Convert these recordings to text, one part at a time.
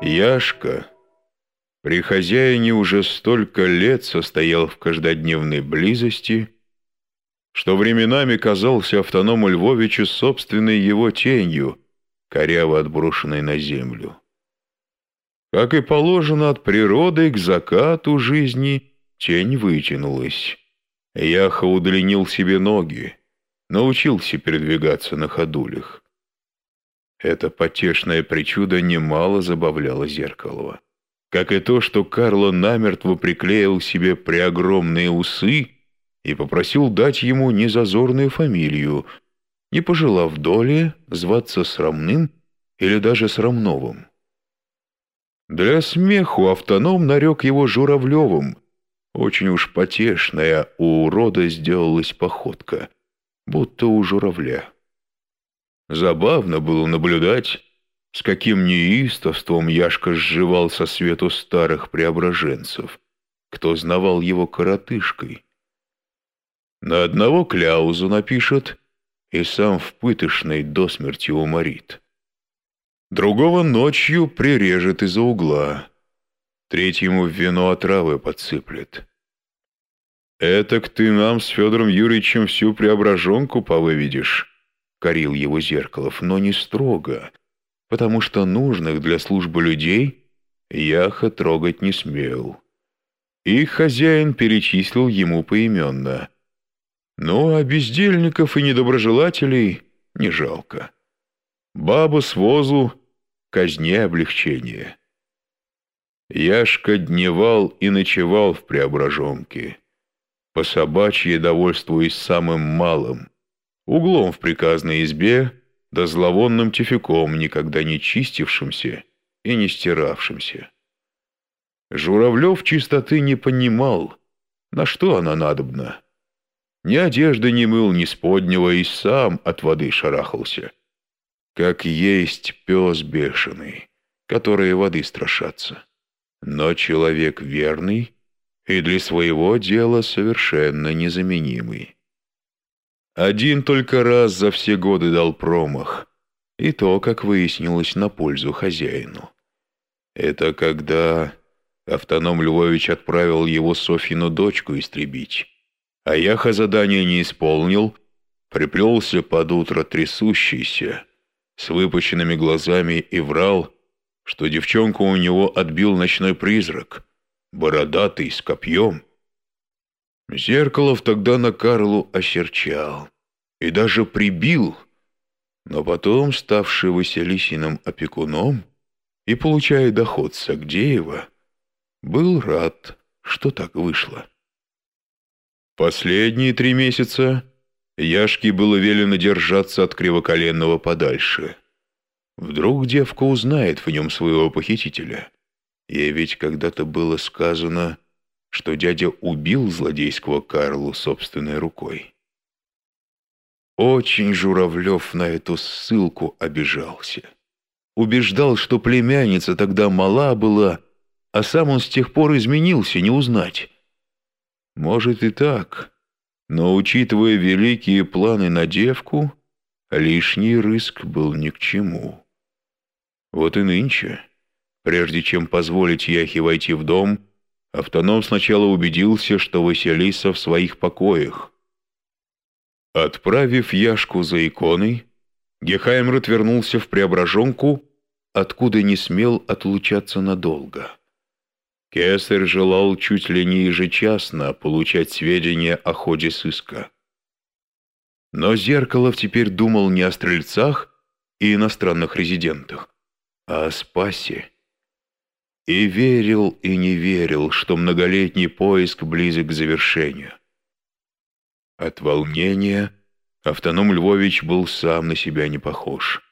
Яшка при хозяине уже столько лет состоял в каждодневной близости, что временами казался автоному Львовичу собственной его тенью, коряво отброшенной на землю. Как и положено от природы к закату жизни, тень вытянулась. Яха удлинил себе ноги, научился передвигаться на ходулях. Это потешное причудо немало забавляло Зеркалова. Как и то, что Карло намертво приклеил себе преогромные усы и попросил дать ему незазорную фамилию, не пожелав доли зваться Срамным или даже Срамновым. Для смеху автоном нарек его Журавлевым. Очень уж потешная у урода сделалась походка, будто у журавля. Забавно было наблюдать, с каким неистовством Яшка сживал со свету старых преображенцев, кто знавал его коротышкой. На одного кляузу напишет и сам в пытошной до смерти уморит. Другого ночью прирежет из-за угла, третьему в вино отравы подсыплет. «Этак ты нам с Федором Юрьевичем всю преображенку повыведешь», — корил его Зеркалов, но не строго, потому что нужных для службы людей Яха трогать не смел. Их хозяин перечислил ему поименно. Ну, а бездельников и недоброжелателей не жалко. Бабу с возу казни облегчение. Яшка дневал и ночевал в Преображенке, по собачьи довольствуясь самым малым, углом в приказной избе да зловонным тюфяком, никогда не чистившимся и не стиравшимся. Журавлев чистоты не понимал, на что она надобна. Ни одежды не мыл, ни споднего, и сам от воды шарахался как есть пес бешеный, которые воды страшатся. Но человек верный и для своего дела совершенно незаменимый. Один только раз за все годы дал промах, и то, как выяснилось, на пользу хозяину. Это когда автоном Львович отправил его Софьину дочку истребить, а Яха задание не исполнил, приплелся под утро трясущийся, с выпученными глазами и врал, что девчонку у него отбил ночной призрак, бородатый, с копьем. Зеркалов тогда на Карлу осерчал и даже прибил, но потом, ставший Василисиным опекуном и получая доход с Агдеева, был рад, что так вышло. Последние три месяца Яшке было велено держаться от кривоколенного подальше. Вдруг девка узнает в нем своего похитителя. Ей ведь когда-то было сказано, что дядя убил злодейского Карлу собственной рукой. Очень Журавлев на эту ссылку обижался. Убеждал, что племянница тогда мала была, а сам он с тех пор изменился, не узнать. Может и так, но, учитывая великие планы на девку, лишний риск был ни к чему. Вот и нынче, прежде чем позволить Яхе войти в дом, автоном сначала убедился, что Василиса в своих покоях. Отправив Яшку за иконой, Гехаймрот вернулся в Преображенку, откуда не смел отлучаться надолго. Кесарь желал чуть ли не ежечасно получать сведения о ходе сыска. Но Зеркалов теперь думал не о стрельцах и иностранных резидентах, а о спасе. И верил, и не верил, что многолетний поиск близок к завершению. От волнения автоном Львович был сам на себя не похож.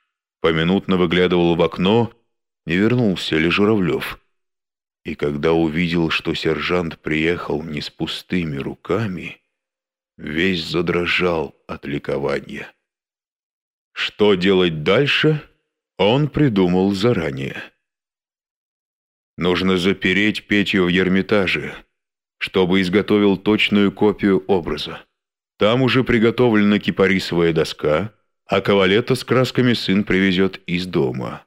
Поминутно выглядывал в окно, не вернулся ли Журавлев и когда увидел, что сержант приехал не с пустыми руками, весь задрожал от ликования. Что делать дальше, он придумал заранее. Нужно запереть Петю в Ермитаже, чтобы изготовил точную копию образа. Там уже приготовлена кипарисовая доска, а кавалета с красками сын привезет из дома.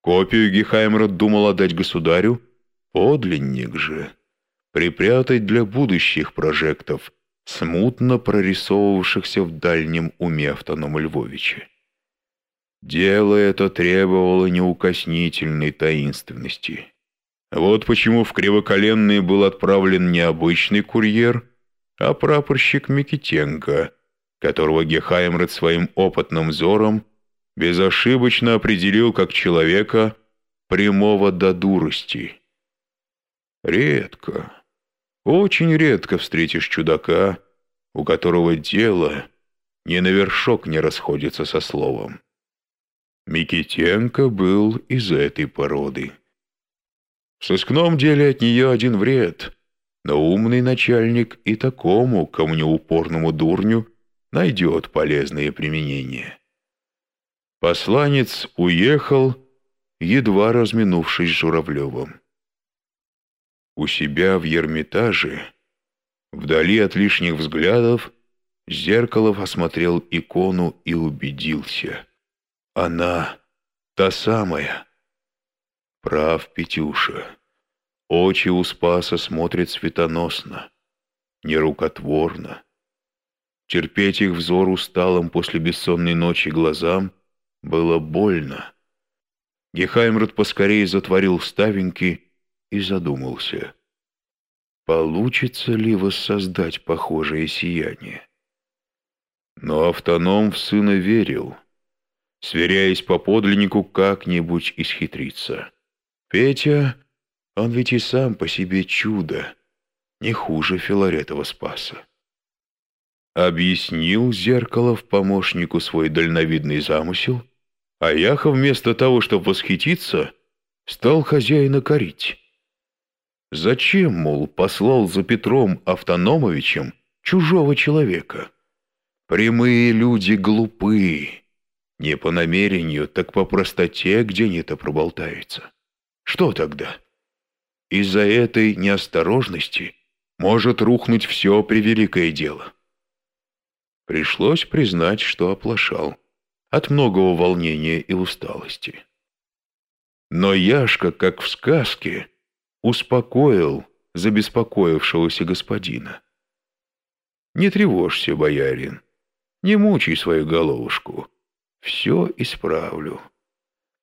Копию Гехаймрот думал отдать государю, подлинник же припрятать для будущих прожектов, смутно прорисовывавшихся в дальнем уме автонома Львовича. Дело это требовало неукоснительной таинственности. Вот почему в Кривоколенный был отправлен не обычный курьер, а прапорщик Микитенко, которого Гехаймред своим опытным взором безошибочно определил как человека прямого до дурости. Редко, очень редко встретишь чудака, у которого дело ни на вершок не расходится со словом. Микитенко был из этой породы. В сыскном деле от нее один вред, но умный начальник и такому камнеупорному дурню найдет полезное применение. Посланец уехал, едва разминувшись с Журавлевым. У себя в Ермитаже, вдали от лишних взглядов, Зеркалов осмотрел икону и убедился. Она та самая. Прав Петюша. Очи у Спаса смотрят светоносно, нерукотворно. Терпеть их взор усталым после бессонной ночи глазам было больно. Гехаймрут поскорее затворил ставеньки и задумался. Получится ли воссоздать похожее сияние? Но автоном в сына верил, сверяясь по подлиннику как-нибудь исхитриться. Петя, он ведь и сам по себе чудо, не хуже Филаретова Спаса. Объяснил Зеркалов помощнику свой дальновидный замысел, а Яха вместо того, чтобы восхититься, стал хозяина корить. Зачем, мол, послал за Петром Автономовичем чужого человека? Прямые люди глупые. Не по намерению, так по простоте где-нибудь проболтаются. Что тогда? Из-за этой неосторожности может рухнуть все превеликое дело. Пришлось признать, что оплошал от многого волнения и усталости. Но Яшка, как в сказке, успокоил забеспокоившегося господина. «Не тревожься, боярин, не мучай свою головушку, все исправлю.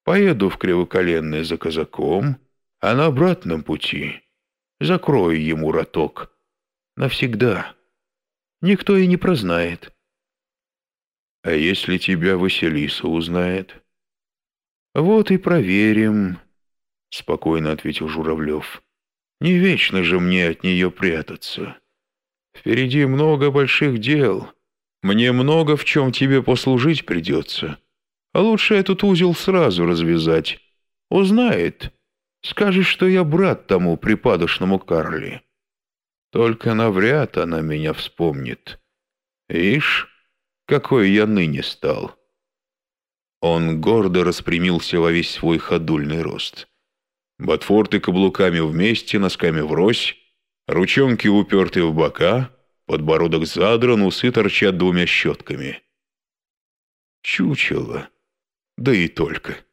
Поеду в Кривоколенное за казаком, а на обратном пути закрою ему роток. Навсегда. Никто и не прознает». «А если тебя Василиса узнает?» «Вот и проверим», — спокойно ответил Журавлев. «Не вечно же мне от нее прятаться. Впереди много больших дел. Мне много в чем тебе послужить придется. А лучше этот узел сразу развязать. Узнает. Скажешь, что я брат тому припадочному Карли. Только навряд она меня вспомнит. Ишь, какой я ныне стал». Он гордо распрямился во весь свой ходульный рост. Ботфорты каблуками вместе, носками врозь, ручонки уперты в бока, подбородок задран, усы торчат двумя щетками. Чучело. Да и только.